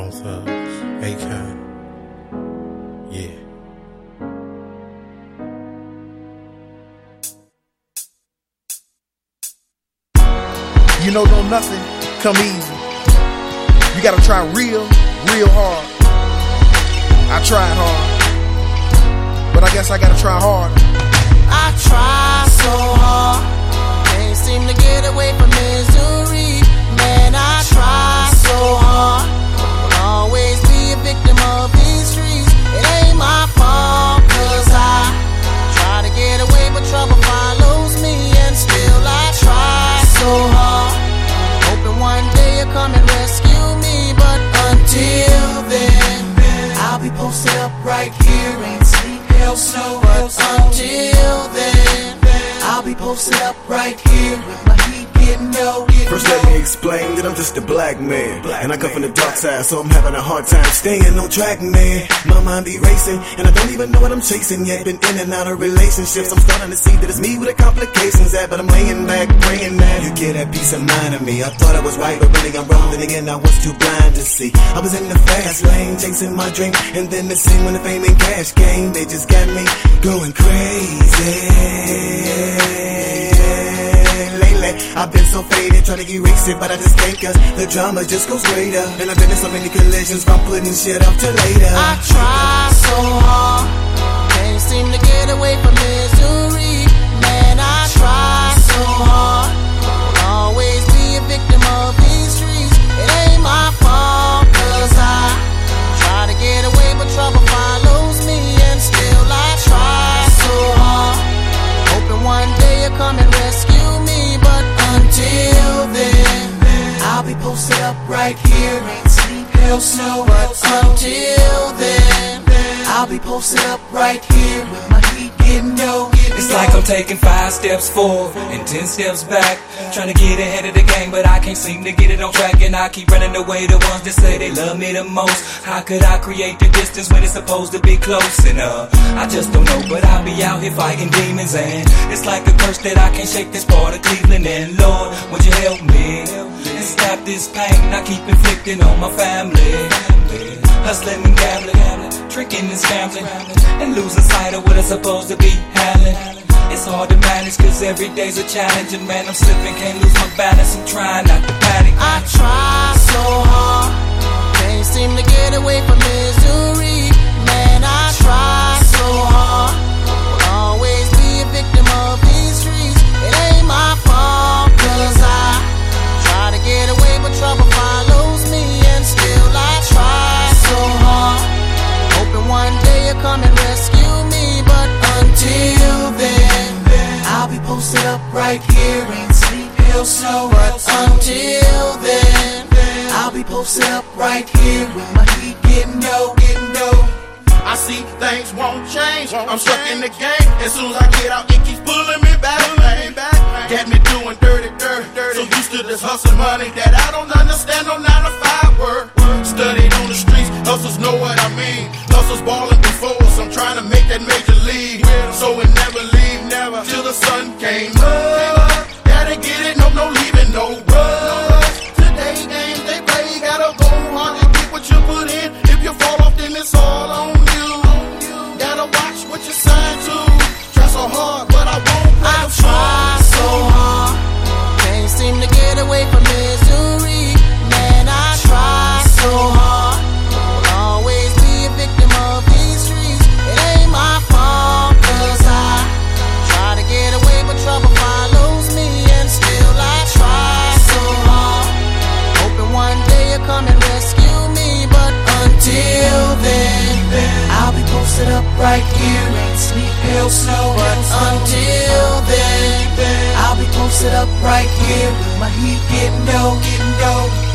Bone Thugs, Akon. Yeah. You know, don't nothing come easy. You gotta try real, real hard. I tried hard, but I guess I gotta try harder. I snow, but until then, I'll be posted up right here with my First, let me explain that I'm just a black man. and I come from the dark side, so I'm having a hard time staying on track, man. My mind be racing, and I don't even know what I'm chasing yet. Been in and out of relationships. I'm starting to see that it's me with the complications at, but I'm laying back, praying that you get that peace of mind of me. I thought I was right, but really I'm wrong. Then again, I was too blind to see. I was in the fast lane, chasing my dream, and then the scene when the fame and cash came, they just got me going crazy. Lately, I've been so faded, trying to erase it, but I just can't cause the drama just goes greater. And I've been in so many collisions from putting shit off till later. I try so hard, until then, I'll be posted up right here with my heat getting low. It's like I'm taking five steps forward and ten steps back. Trying to get ahead of the game, but I can't seem to get it on track. And I keep running away the ones that say they love me the most. How could I create the distance when it's supposed to be close enough? I just don't know, but I'll be out here fighting demons. And it's like a curse that I can't shake this part of Cleveland. And Lord, would you help me? And stop this pain I keep inflicting on my family. Hustling and gambling, drinking and scrambling, and losing sight of what I'm supposed to be handling. It's hard to manage cause every day's a challenge and man I'm slipping, can't lose my balance, I'm trying not to panic. I try so hard, can't seem to get away Right here with my heat getting low, getting low. I see things won't change. I'm stuck in the game. As soon as I get out, it keeps pulling me back. Man. Got me doing dirty, dirty, dirty. So used to this hustle money that I don't understand. No nine to five work. Studied on the streets, hustles know what I mean. Hustles balling right here in sleep, hell, snow. But until then, I'll be posted up right here with my heat getting low, getting low.